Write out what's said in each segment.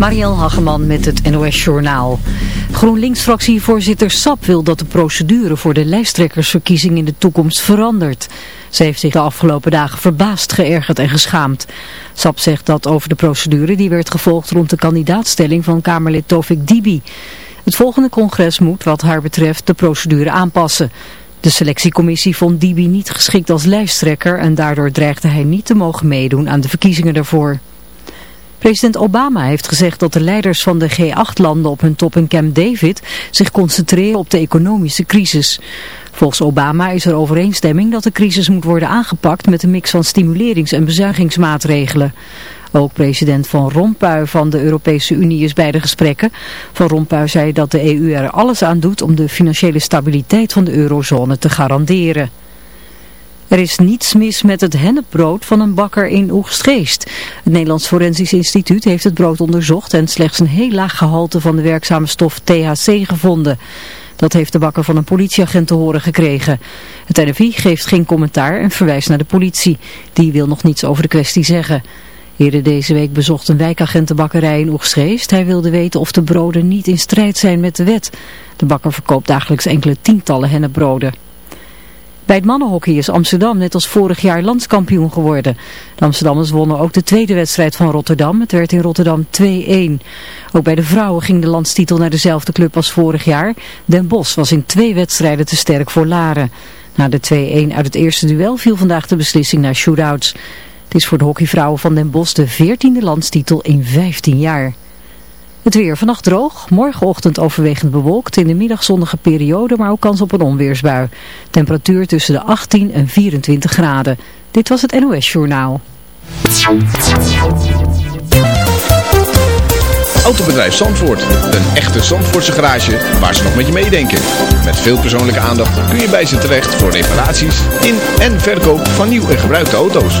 Marielle Hageman met het NOS Journaal. GroenLinks-fractievoorzitter Sap wil dat de procedure voor de lijsttrekkersverkiezing in de toekomst verandert. Ze heeft zich de afgelopen dagen verbaasd, geërgerd en geschaamd. Sap zegt dat over de procedure die werd gevolgd rond de kandidaatstelling van Kamerlid Tovik Dibi. Het volgende congres moet wat haar betreft de procedure aanpassen. De selectiecommissie vond Dibi niet geschikt als lijsttrekker en daardoor dreigde hij niet te mogen meedoen aan de verkiezingen daarvoor. President Obama heeft gezegd dat de leiders van de G8-landen op hun top in Camp David zich concentreren op de economische crisis. Volgens Obama is er overeenstemming dat de crisis moet worden aangepakt met een mix van stimulerings- en bezuinigingsmaatregelen. Ook president Van Rompuy van de Europese Unie is bij de gesprekken. Van Rompuy zei dat de EU er alles aan doet om de financiële stabiliteit van de eurozone te garanderen. Er is niets mis met het hennepbrood van een bakker in Oegstgeest. Het Nederlands Forensisch Instituut heeft het brood onderzocht en slechts een heel laag gehalte van de werkzame stof THC gevonden. Dat heeft de bakker van een politieagent te horen gekregen. Het NFI geeft geen commentaar en verwijst naar de politie. Die wil nog niets over de kwestie zeggen. Eerder deze week bezocht een wijkagent de bakkerij in Oegstgeest. Hij wilde weten of de broden niet in strijd zijn met de wet. De bakker verkoopt dagelijks enkele tientallen hennepbroden. Bij het mannenhockey is Amsterdam net als vorig jaar landskampioen geworden. De Amsterdammers wonnen ook de tweede wedstrijd van Rotterdam. Het werd in Rotterdam 2-1. Ook bij de vrouwen ging de landstitel naar dezelfde club als vorig jaar. Den Bosch was in twee wedstrijden te sterk voor Laren. Na de 2-1 uit het eerste duel viel vandaag de beslissing naar shootouts. Het is voor de hockeyvrouwen van Den Bosch de 14e landstitel in 15 jaar. Het weer vannacht droog, morgenochtend overwegend bewolkt, in de middag zonnige periode, maar ook kans op een onweersbui. Temperatuur tussen de 18 en 24 graden. Dit was het NOS Journaal. Autobedrijf Zandvoort, een echte Zandvoortse garage waar ze nog met je meedenken. Met veel persoonlijke aandacht kun je bij ze terecht voor reparaties in en verkoop van nieuw en gebruikte auto's.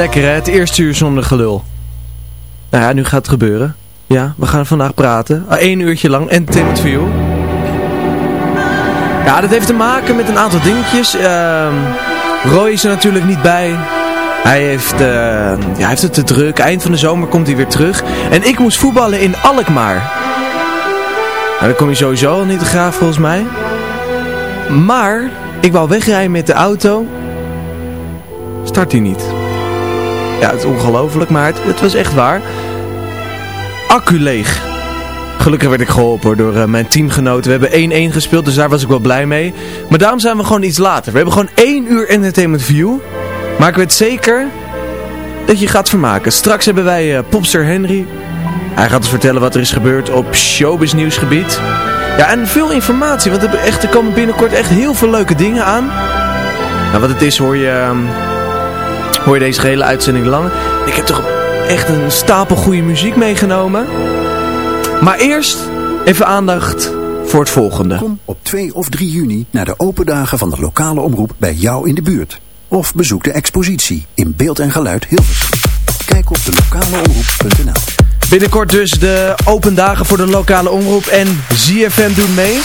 Lekker hè, het eerste uur zonder gelul. Nou ja, nu gaat het gebeuren. Ja, we gaan vandaag praten. Eén uurtje lang, entertainment for you. Ja, dat heeft te maken met een aantal dingetjes. Uh, Roy is er natuurlijk niet bij. Hij heeft, uh, ja, hij heeft het te druk. Eind van de zomer komt hij weer terug. En ik moest voetballen in Alkmaar. Nou, dan kom je sowieso al niet te graag volgens mij. Maar, ik wou wegrijden met de auto. Start hij niet. Ja, het is ongelooflijk, maar het, was echt waar. Accu leeg. Gelukkig werd ik geholpen door uh, mijn teamgenoten. We hebben 1-1 gespeeld, dus daar was ik wel blij mee. Maar daarom zijn we gewoon iets later. We hebben gewoon 1 uur entertainment view. Maar ik weet zeker dat je gaat vermaken. Straks hebben wij uh, Popster Henry. Hij gaat ons vertellen wat er is gebeurd op showbiz nieuwsgebied. Ja, en veel informatie, want er, komen binnenkort echt heel veel leuke dingen aan. Nou, wat het is hoor je, um, hoor je deze hele uitzending lang. Ik heb toch echt een stapel goede muziek meegenomen. Maar eerst even aandacht voor het volgende. Kom op 2 of 3 juni naar de open dagen van de lokale omroep bij jou in de buurt. Of bezoek de expositie in beeld en geluid Hilversum. Kijk op de lokaleomroep.nl Binnenkort dus de open dagen voor de lokale omroep en ZFM doet mee.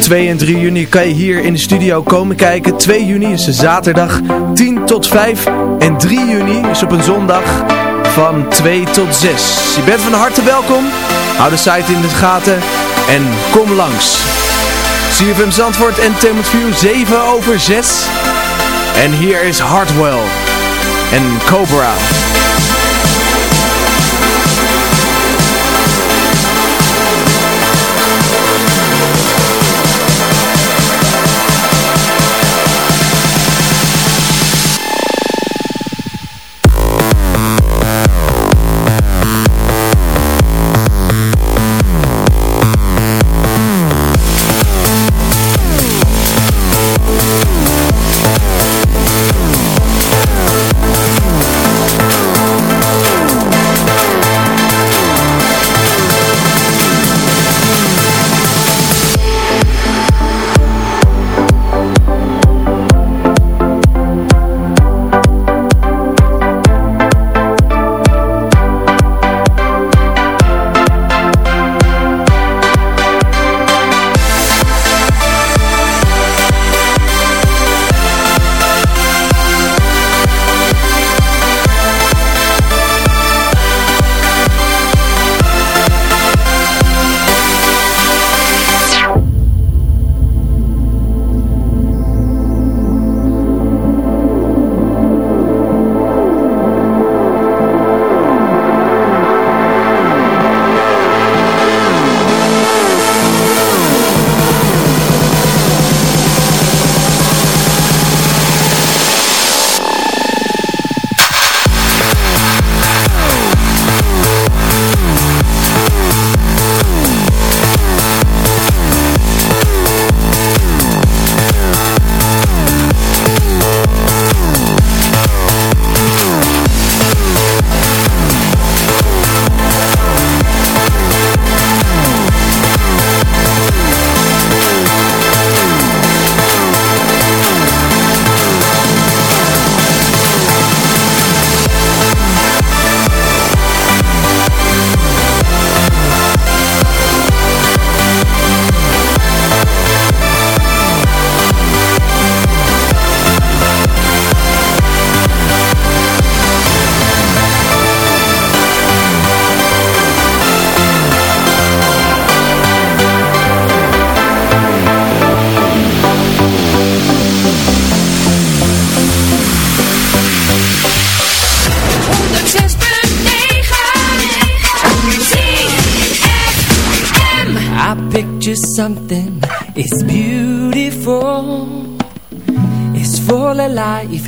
2 en 3 juni kan je hier in de studio komen kijken. 2 juni is de zaterdag 10 tot 5 en 3 juni is op een zondag van 2 tot 6. Je bent van harte welkom. Hou de site in de gaten en kom langs. CFM Zandvoort Entertainment View 7 over 6. En hier is Hardwell en Cobra.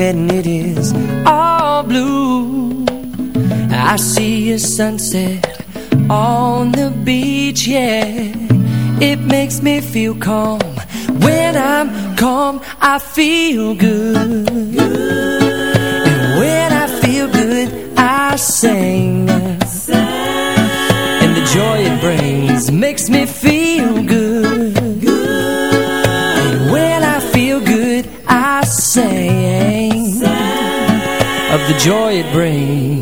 And it is all blue. I see a sunset on the beach, yeah. It makes me feel calm. When I'm calm, I feel good the joy it brings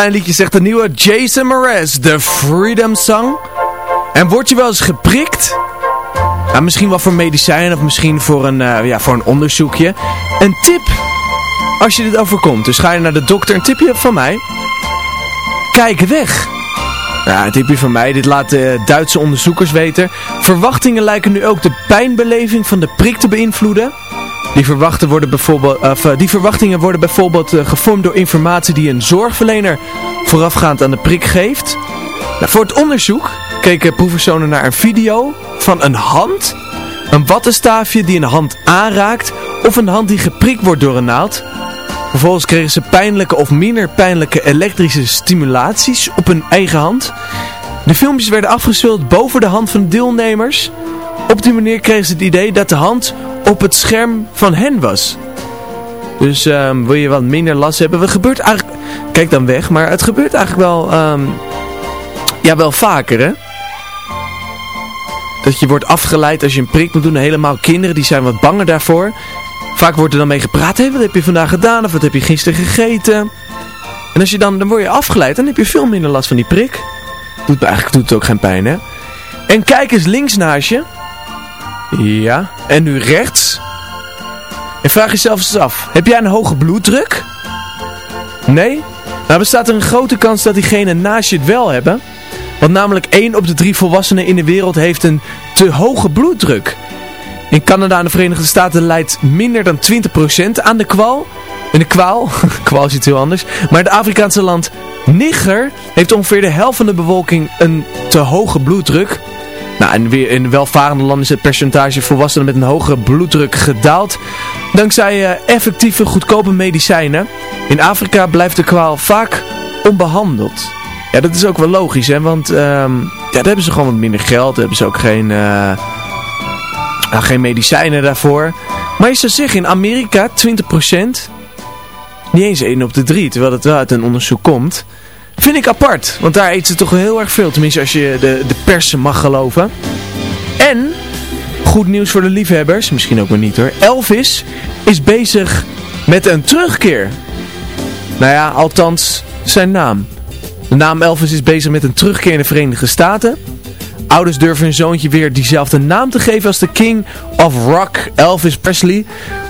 fijn liedje zegt de nieuwe Jason Mraz, de Freedom Song. En word je wel eens geprikt? Nou, misschien wel voor medicijn of misschien voor een, uh, ja, voor een onderzoekje. Een tip als je dit overkomt. Dus ga je naar de dokter, een tipje van mij. Kijk weg. Ja, een tipje van mij, dit laten Duitse onderzoekers weten. Verwachtingen lijken nu ook de pijnbeleving van de prik te beïnvloeden. Die, worden bijvoorbeeld, of, eh, die verwachtingen worden bijvoorbeeld uh, gevormd door informatie die een zorgverlener voorafgaand aan de prik geeft. Nou, voor het onderzoek keken proefpersonen naar een video van een hand, een wattenstaafje die een hand aanraakt of een hand die geprikt wordt door een naald. Vervolgens kregen ze pijnlijke of minder pijnlijke elektrische stimulaties op hun eigen hand. De filmpjes werden afgespeeld boven de hand van de deelnemers. Op die manier kregen ze het idee dat de hand op het scherm van hen was. Dus um, wil je wat minder last hebben. Het gebeurt eigenlijk... Kijk dan weg, maar het gebeurt eigenlijk wel... Um, ja, wel vaker, hè? Dat je wordt afgeleid als je een prik moet doen. Helemaal kinderen, die zijn wat banger daarvoor. Vaak wordt er dan mee gepraat. Hé, wat heb je vandaag gedaan? Of wat heb je gisteren gegeten? En als je dan, dan word je afgeleid. Dan heb je veel minder last van die prik. Doet, eigenlijk doet het ook geen pijn, hè? En kijk eens links naast je. Ja, en nu rechts. En vraag jezelf eens af, heb jij een hoge bloeddruk? Nee? Nou bestaat er een grote kans dat diegenen naast je het wel hebben. Want namelijk 1 op de 3 volwassenen in de wereld heeft een te hoge bloeddruk. In Canada en de Verenigde Staten leidt minder dan 20% aan de kwal. in de kwaal. kwaal is iets heel anders. Maar het Afrikaanse land Niger heeft ongeveer de helft van de bevolking een te hoge bloeddruk. Nou, en weer in welvarende landen is het percentage volwassenen met een hogere bloeddruk gedaald. Dankzij uh, effectieve, goedkope medicijnen. In Afrika blijft de kwaal vaak onbehandeld. Ja, dat is ook wel logisch, hè. Want um, ja, daar hebben ze gewoon wat minder geld. Daar hebben ze ook geen, uh, nou, geen medicijnen daarvoor. Maar je zou zeggen, in Amerika 20%. Niet eens 1 op de 3, terwijl het wel uit een onderzoek komt. Vind ik apart, want daar eet ze toch heel erg veel. Tenminste, als je de, de persen mag geloven. En, goed nieuws voor de liefhebbers, misschien ook maar niet hoor. Elvis is bezig met een terugkeer. Nou ja, althans zijn naam. De naam Elvis is bezig met een terugkeer in de Verenigde Staten. Ouders durven hun zoontje weer diezelfde naam te geven als de King of Rock, Elvis Presley.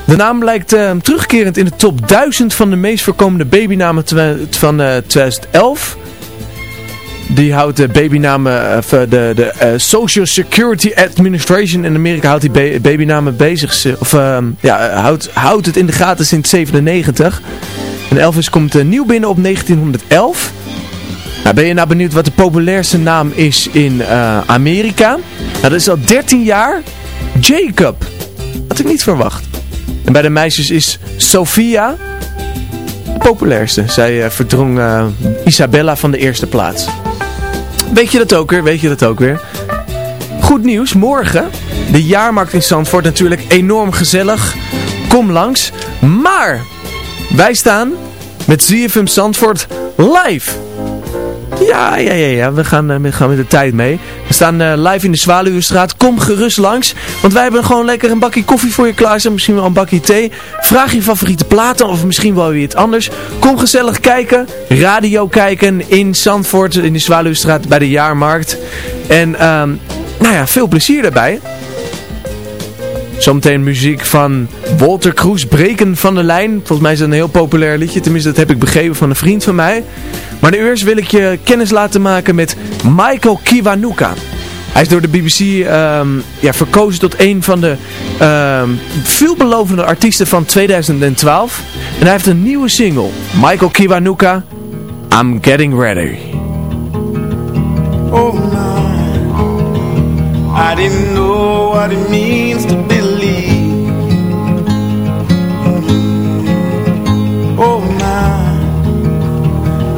De naam lijkt uh, terugkerend in de top 1000 van de meest voorkomende babynamen van uh, 2011. Die houdt de babynamen, uh, de, de uh, Social Security Administration in Amerika houdt die babynamen bezig, of ehm, ja, houdt, houdt het in de gaten sinds 97. En Elvis komt nieuw binnen op 1911. Nou, ben je nou benieuwd wat de populairste naam is in uh, Amerika? Nou, dat is al 13 jaar Jacob. Had ik niet verwacht. En bij de meisjes is Sophia de populairste. Zij uh, verdrong uh, Isabella van de eerste plaats. Weet je dat ook weer? Weet je dat ook weer? Goed nieuws, morgen. De jaarmarkt in Zandvoort natuurlijk enorm gezellig. Kom langs. Maar wij staan met ZFM Zandvoort live. Ja, ja, ja, ja. We gaan, uh, we gaan met de tijd mee. We staan uh, live in de Zwaluwenstraat. Kom gerust langs. Want wij hebben gewoon lekker een bakje koffie voor je klaarstaan. Misschien wel een bakje thee. Vraag je favoriete platen of misschien wel weer iets anders. Kom gezellig kijken. Radio kijken in Zandvoort. In de Zwaluwenstraat bij de Jaarmarkt. En um, nou ja, veel plezier daarbij. Zometeen muziek van Walter Kroes, Breken van de Lijn. Volgens mij is dat een heel populair liedje. Tenminste, dat heb ik begrepen van een vriend van mij. Maar nu eerst wil ik je kennis laten maken met Michael Kiwanuka. Hij is door de BBC um, ja, verkozen tot een van de um, veelbelovende artiesten van 2012. En hij heeft een nieuwe single. Michael Kiwanuka, I'm Getting Ready. Oh my, I didn't know what it means to believe.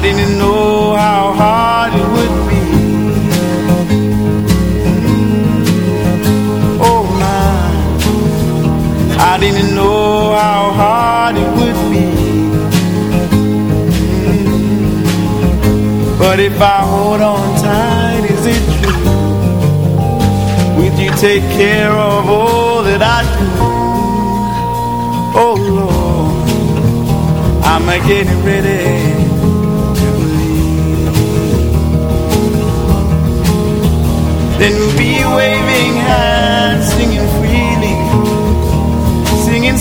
I didn't know how hard it would be. Oh my, I didn't know how hard it would be. But if I hold on tight, is it true? Would you take care of all that I do? Oh Lord, I'm getting ready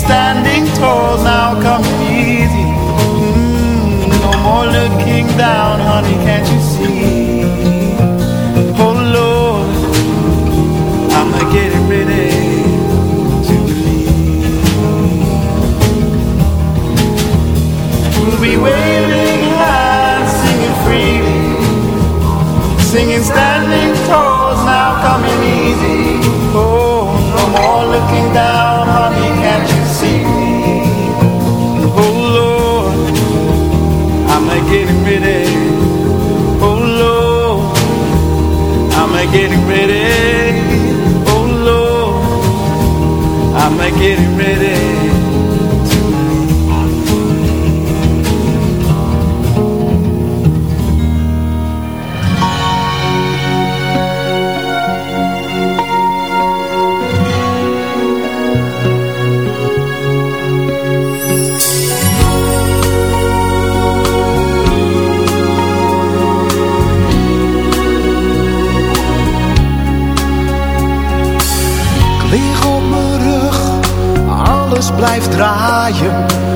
standing tall, now coming easy. Mm, no more looking down, honey, can't you see? Oh Lord, I'm a getting ready to believe. We'll be waving hands, singing freely, singing standing tall, now coming easy. Getting ready. fire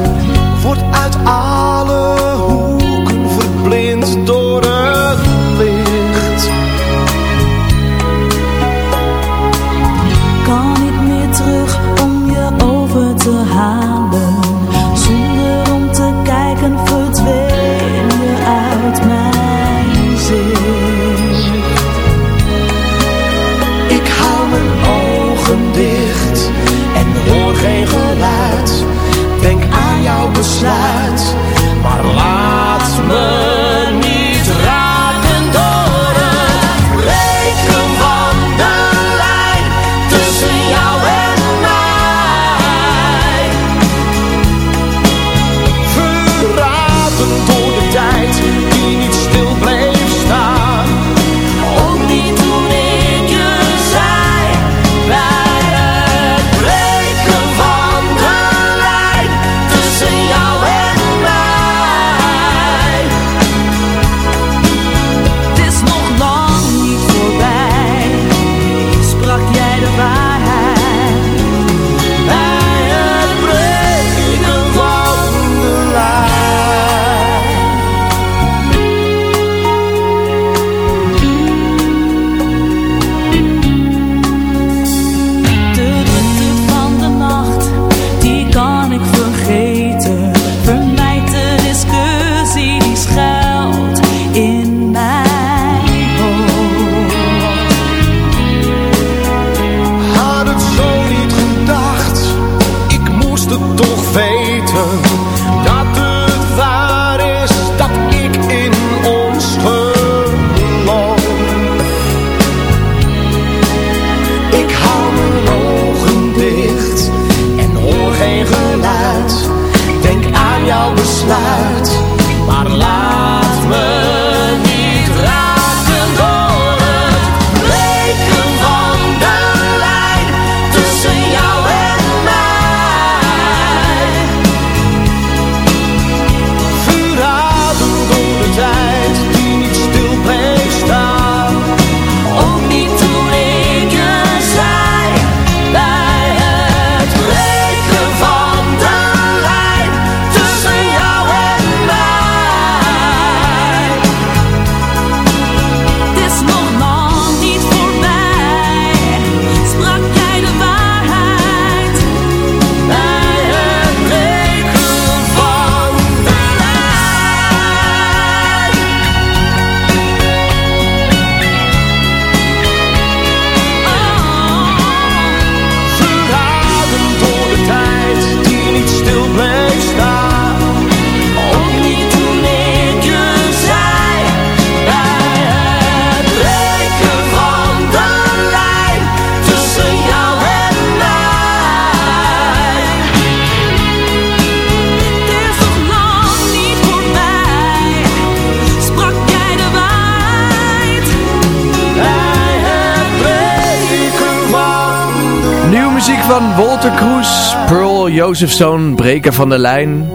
van Walter Kroes, Pearl Josephson, breker van de lijn.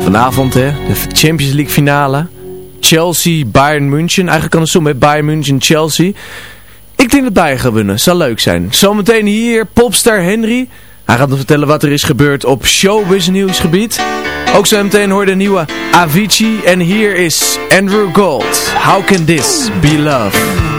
Vanavond hè, de Champions League finale. Chelsea, Bayern München. Eigenlijk kan het zo met Bayern München, Chelsea. Ik denk dat Bayern gaat winnen. Zal leuk zijn. Zometeen hier popstar Henry. Hij gaat ons vertellen wat er is gebeurd op showbiz nieuwsgebied. Ook zo meteen hoor de nieuwe Avicii. En hier is Andrew Gold. How can this be love?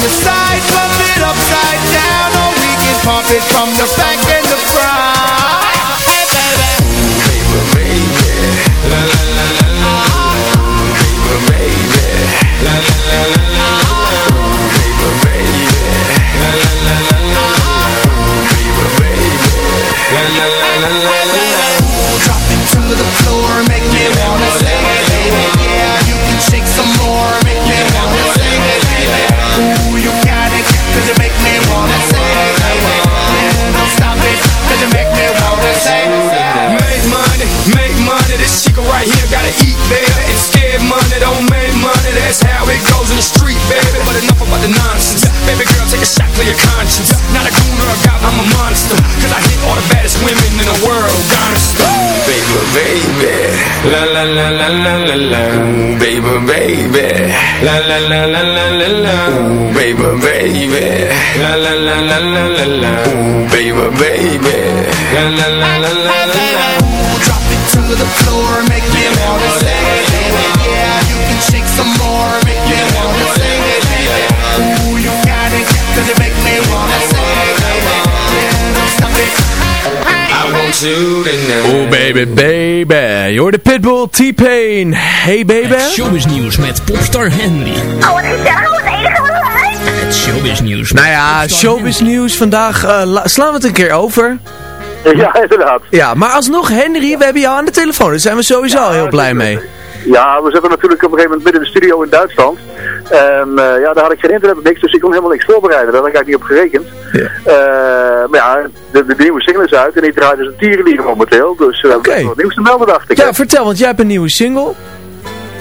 The side, for your conscience. Not a goon or a god, I'm a monster. Cause I hit all the baddest women in the world, gangsta. Baby, baby. La la la la la la la. Ooh, baby, baby. La la la la la la la. Ooh, baby, baby. La la la la la la la. Ooh, baby, baby. La la la la la la la. Drop it to the floor, make me wanna say, baby, yeah, you can shake some more, Oh baby, baby. Je hoort de Pitbull, T-Pain. Hey baby. Showbiz nieuws met popstar Henry. Oh, wat gezellig, wat enige wat leuk. Het showbiz nieuws. Nou ja, showbiz nieuws vandaag. eh, la- slaan we het een keer over. Ja, inderdaad. Ja, maar alsnog Henry, we hebben jou aan de telefoon. Daar zijn we sowieso al heel blij mee. Ja, we zitten natuurlijk op een gegeven moment midden in de studio in Duitsland. En eh, ja, daar had ik geen internet niks, dus ik kon helemaal niks voorbereiden. Daar had ik eigenlijk niet op gerekend. Eh, maar ja, de, de nieuwe single is uit en die draait dus een tierenlier momenteel. Dus we hebben wat nieuws te melden, dacht ik. Ja, vertel, want jij hebt een nieuwe single.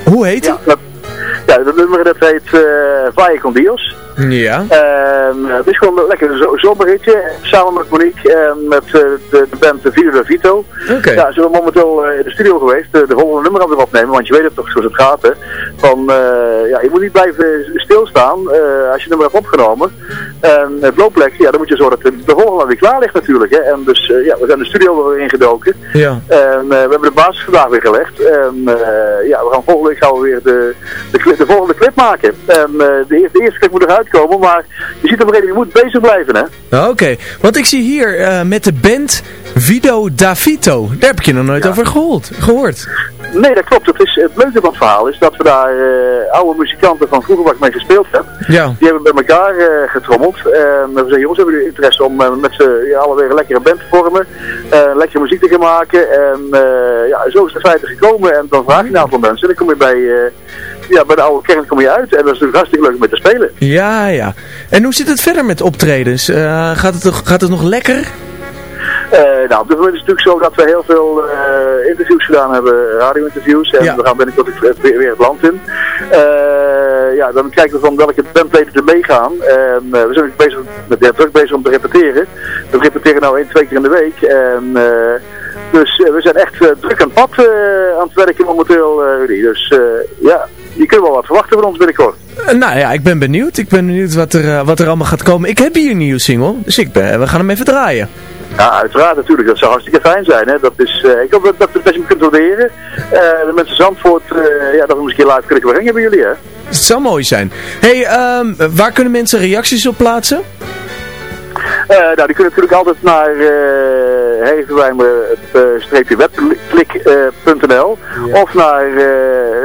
Hoe heet die? Ja, dat, ja, dat nummer dat heet uh, con Dios. Ja. Uh, het is gewoon een lekker zo zomerritje. Samen met Monique en met uh, de, de band Vito da Vito. Okay. Ja, ze zijn momenteel uh, in de studio geweest. de volgende nummer aan het opnemen. Want je weet het toch zoals het gaat. Hè. Van, ja, je moet niet blijven stilstaan als je nummer hebt opgenomen. En het loopplek, ja, dan moet je zorgen dat de, de volgende weer klaar ligt natuurlijk. Hè. En dus ja, we zijn de studio weer ingedoken. Ja. En we hebben de basis vandaag weer gelegd. En ja, we gaan volgende week gaan we weer de, de, clip, de volgende clip maken. En de, de eerste clip moet eruit komen, maar je ziet op een je moet bezig blijven, hè? Oké, okay. want ik zie hier uh, met de band Vido Davito. Daar heb ik je nog nooit ja. over gehoord. gehoord. Nee, dat klopt. Het, is, het leuke van het verhaal is dat we daar uh, oude muzikanten van vroeger waar ik mee gespeeld heb, ja. die hebben bij elkaar uh, getrommeld. En we zeggen, jongens, hebben jullie interesse om met z'n ja, alweer een lekkere band te vormen, lekkere muziek te gaan maken. En ja, zo is het in feite gekomen. En dan vraag je een aantal mensen en dan kom je bij ja, bij de oude kern kom je uit. En dat is natuurlijk hartstikke leuk om mee te spelen. Ja, ja. En hoe zit het verder met optredens? Eh, gaat, het, nog- gaat het nog lekker? Eh, nou, op dit moment is het natuurlijk zo dat we heel veel eh, interviews gedaan hebben, radio-interviews. En Ja. we gaan binnenkort het- weer, weer het land in. Eh, ja, dan kijken we van welke bandleden er meegaan. En we zijn ook bezig met, ja, druk bezig om te repeteren. We repeteren nou één, twee keer in de week. En, eh, dus eh, we zijn echt eh, druk aan het pad eh, aan het werken momenteel, Rudy. Dus ja, je kunt wel wat verwachten van ons binnenkort. Nou ja, ik ben benieuwd. Ik ben benieuwd wat er, wat er allemaal gaat komen. Ik heb hier een nieuwe single, dus ik ben, we gaan hem even draaien. Ja, uiteraard natuurlijk. Dat zou hartstikke fijn zijn. Hè. Dat is, ik hoop dat, dat, me kunt waarderen. Eh, de mensen Zandvoort, eh, ja, dat we keer live kunnen brengen bij jullie. Hè. Het zou mooi zijn. hey, ehm, waar kunnen mensen reacties op plaatsen? Eh, nou, die kunnen natuurlijk altijd naar uh, webklik.nl of naar eh,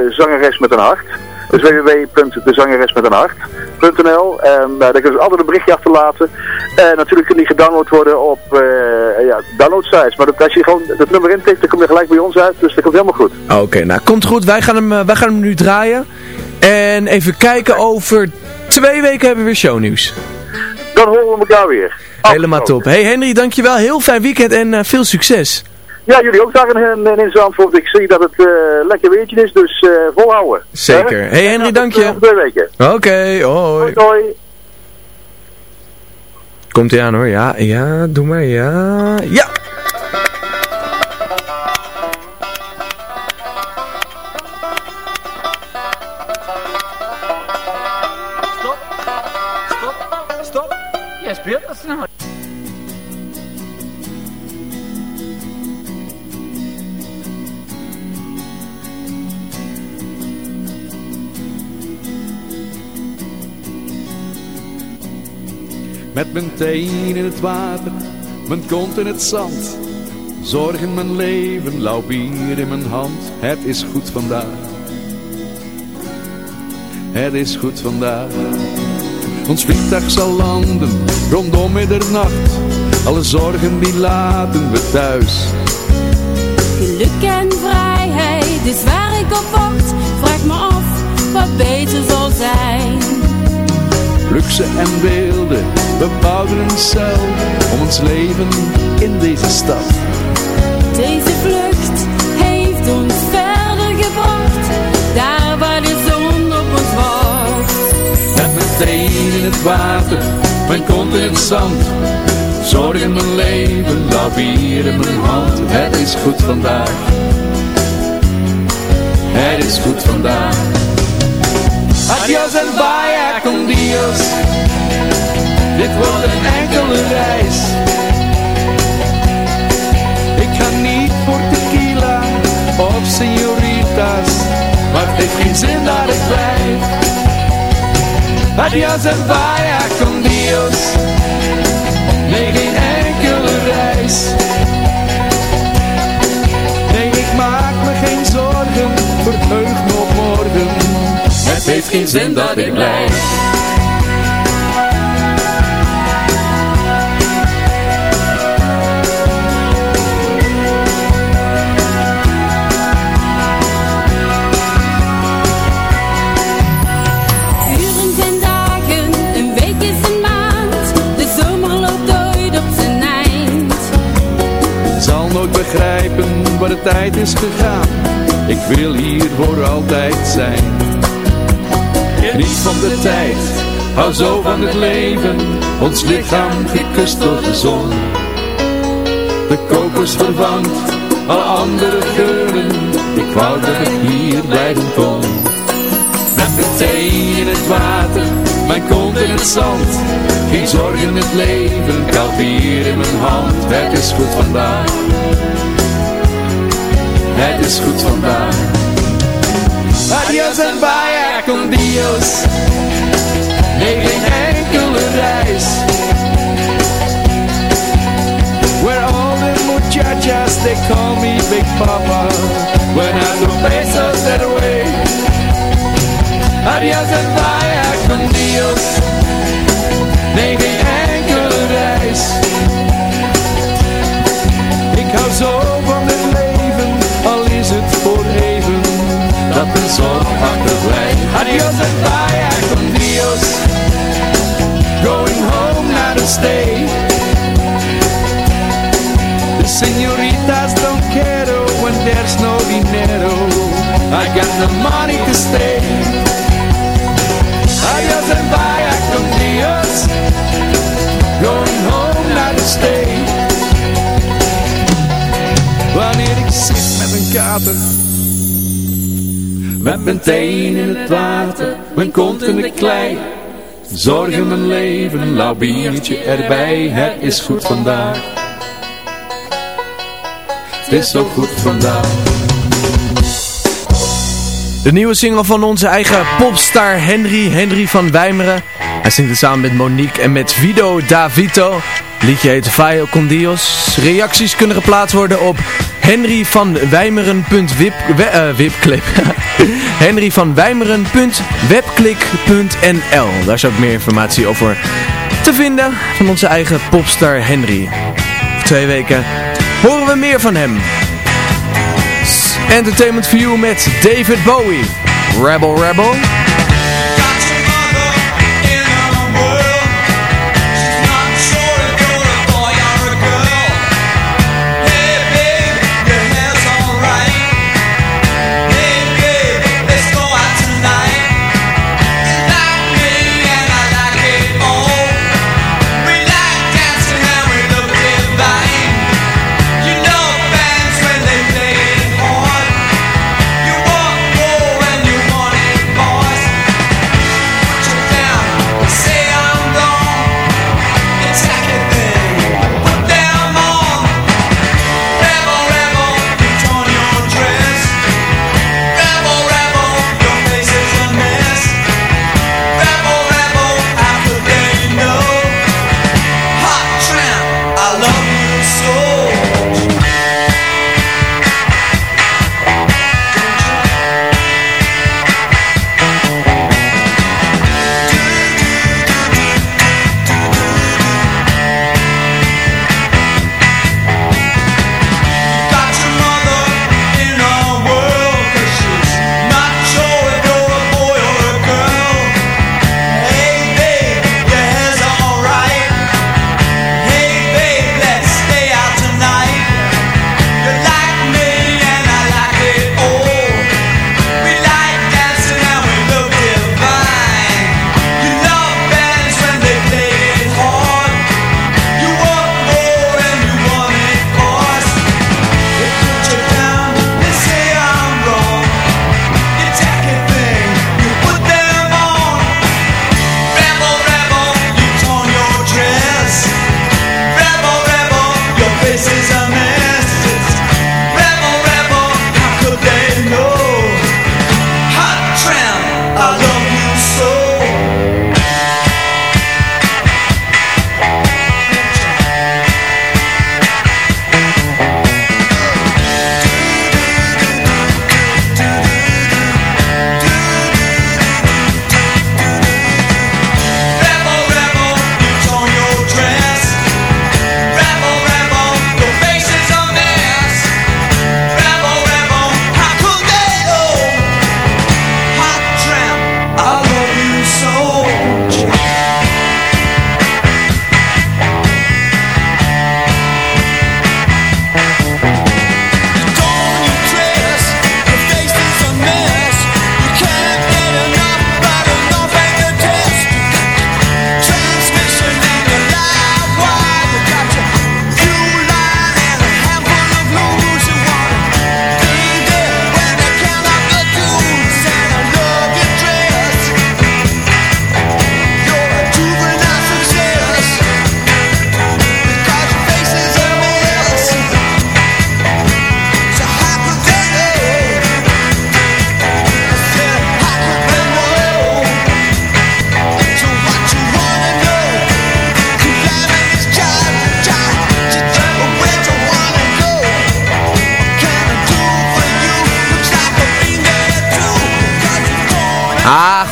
zangeres met een hart. Dus www.dezangeresmeteenhart.nl En uh, daar kunnen ze altijd een berichtje achterlaten. En natuurlijk kan die gedownload worden op uh, ja, downloadsites. Maar als je gewoon het nummer intikt, dan kom je gelijk bij ons uit. Dus dat komt helemaal goed. Oké, nou komt goed. Wij gaan, hem, uh, wij gaan hem nu draaien. En even kijken, over twee weken hebben we weer shownieuws. Dan horen we elkaar weer. Helemaal top. Hey Henry, dankjewel. Heel fijn weekend en uh, veel succes. Ja, jullie ook daar in, in, in Zandvoort. Ik zie dat het uh, lekker weertje is, dus uh, volhouden. Zeker. Hé hey Henry, dank je. twee weken. Oké, okay, hoi. Hoi. Komt ie aan hoor. Ja, ja, doe maar. Ja. Ja. Met mijn teen in het water, mijn kont in het zand. Zorg in mijn leven, lauw bier in mijn hand. Het is goed vandaag. Het is goed vandaag. Ons vliegtuig zal landen, rondom middernacht. Alle zorgen die laten we thuis. Geluk en vrijheid is waar ik op wacht. Vraag me af wat beter zal zijn. Luxe en beelden, we bouwden een cel om ons leven in deze stad. Deze vlucht heeft ons verder gebracht, daar waar de zon op ons wacht. Met mijn teen in het water, mijn kont in het zand. Zorg in mijn leven, lauw bier in mijn hand. Het is goed vandaag. Het is goed vandaag. Adios en vaya con Dios. Dit wordt een enkele reis. Ik ga niet voor tequila of senoritas, maar het heeft geen zin dat ik blijf. Adios en vaya con Dios. Nee, geen enkele reis. Heeft geen zin dat ik blijf. Uren zijn dagen, een week is een maand. De zomer loopt ooit op zijn eind. Zal nooit begrijpen waar de tijd is gegaan. Ik wil hier voor altijd zijn. Niet van de tijd, hou zo van het leven. Ons lichaam gekust door de zon. De kokos vervangt al andere geuren. Ik wou dat ik hier blijven kon. Met mijn thee in het water, mijn kont in het zand. Geen zorg in het leven, koud in mijn hand. Het is goed vandaag. Het is goed vandaag. Adios en vaya con Dios. Nee, geen enkele reis. Where all the muchachas, they call me Big Papa. When I do pesos that way. En vaya con Dios. Nee, Zorg achterblijft. Adios en vaya con Dios, going home now to stay. The senoritas don't care when there's no dinero. I got the money to stay. Adios en vaya con Dios, going home now to stay. Wanneer ik zit met een kater Met mijn teen in het water Mijn kont in de klei Zorgen mijn leven, lauw biertje erbij Het is goed vandaag Het is zo goed vandaag De nieuwe single van onze eigen popstar Henry, Henry van Wijmeren. Hij zingt het samen met Monique en met Vido Davito. Liedje heet Vaio con Dios. Reacties kunnen geplaatst worden op henryvanwijmeren.wip... Uh, wipclip. henryvanwijmeren.webklik.nl Daar is ook meer informatie over te vinden van onze eigen popstar Henry. Twee weken horen we meer van hem. Entertainment View met David Bowie. Rebel Rebel.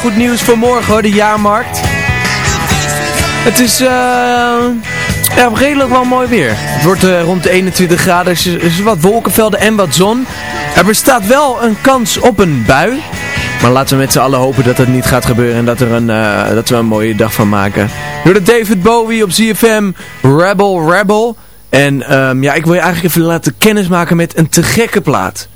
Goed nieuws voor morgen hoor, de jaarmarkt. Het is uh, ja, redelijk wel mooi weer. Het wordt uh, rond de 21 graden, er is wat wolkenvelden en wat zon. Er bestaat wel een kans op een bui. Maar laten we met z'n allen hopen dat het niet gaat gebeuren en dat, er een, eh, dat we een mooie dag van maken. Door de David Bowie op ZFM, Rebel Rebel. En ehm, ja, ik wil je eigenlijk even laten kennismaken met een te gekke plaat.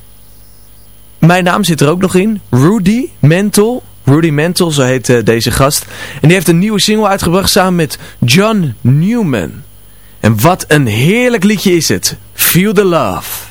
Mijn naam zit er ook nog in, Rudy Mental. Rudy Mental, zo heet eh, deze gast. En die heeft een nieuwe single uitgebracht samen met John Newman. En wat een heerlijk liedje is het. Feel the Love.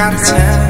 Van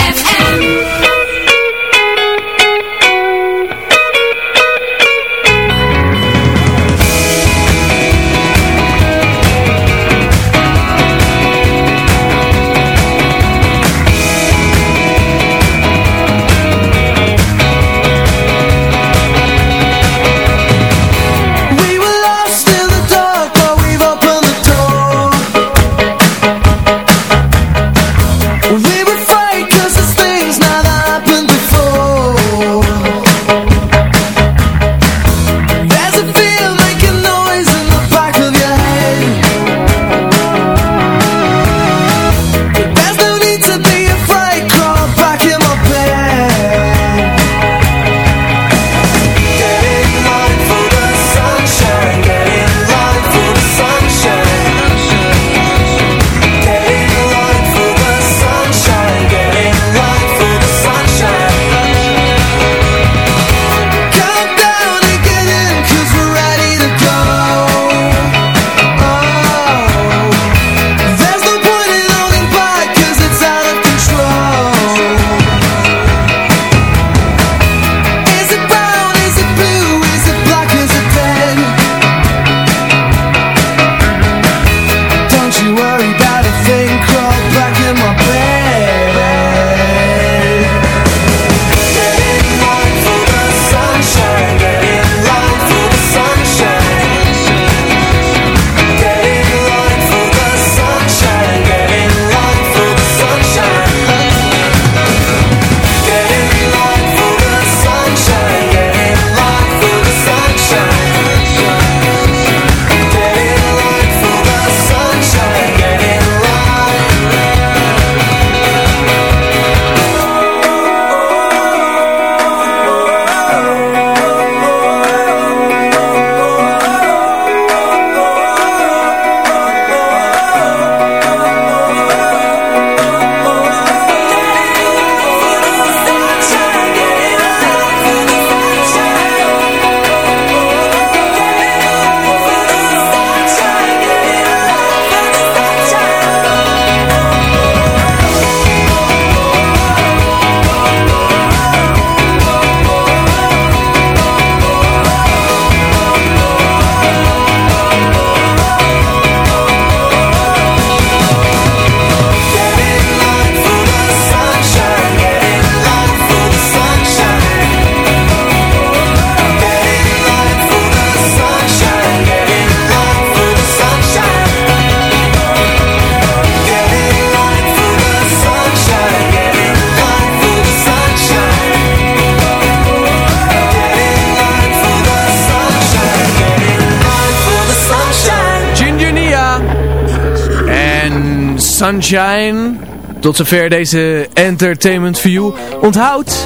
Tot zover deze Entertainment View. Onthoud,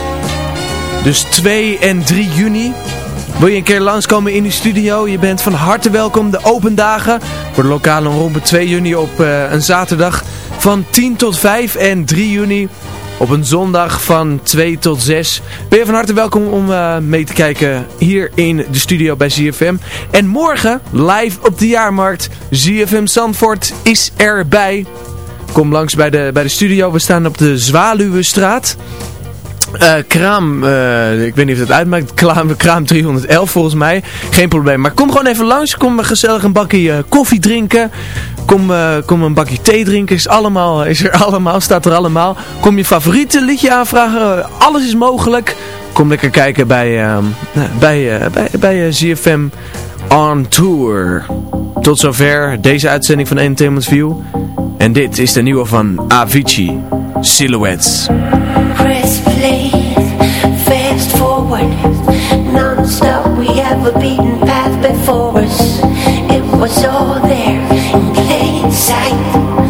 dus 2 en 3 juni wil je een keer langskomen in de studio? Je bent van harte welkom. De open dagen voor de lokale omroep 2 juni op uh, een zaterdag van 10 tot 5 en 3 juni op een zondag van 2 tot 6. Ben je van harte welkom om uh, mee te kijken hier in de studio bij ZFM. En morgen live op de jaarmarkt. ZFM Zandvoort is erbij. Kom langs bij de, bij de studio. We staan op de Zwaluwestraat. Uh, kraam, uh, ik weet niet of het uitmaakt, kraam, kraam 311 volgens mij, geen probleem. Maar kom gewoon even langs, kom gezellig een bakje uh, koffie drinken, kom, kom een bakje thee drinken, is, allemaal, is er allemaal, staat er allemaal. Kom je favoriete liedje aanvragen, alles is mogelijk. Kom lekker kijken bij, bij, bij, bij ZFM On Tour. Tot zover deze uitzending van Entertainment View. En dit is de nieuwe van Avicii, Silhouettes. Press play, fast forward, non-stop we have a beaten path before us. It was all there in plain sight.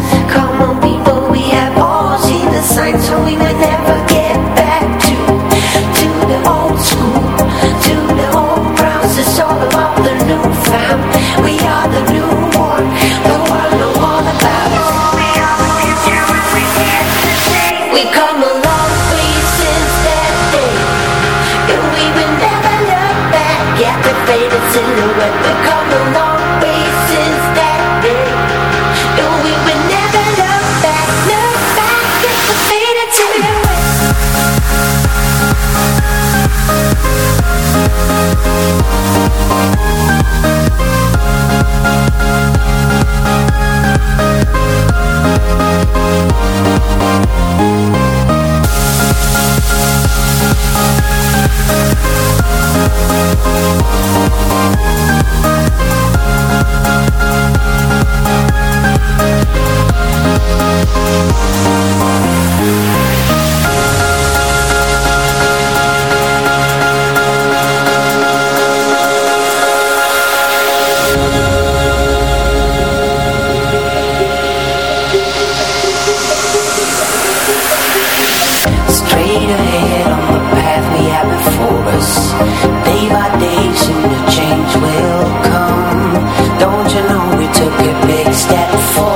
Straight ahead on the path we have before us. Day took a big step forward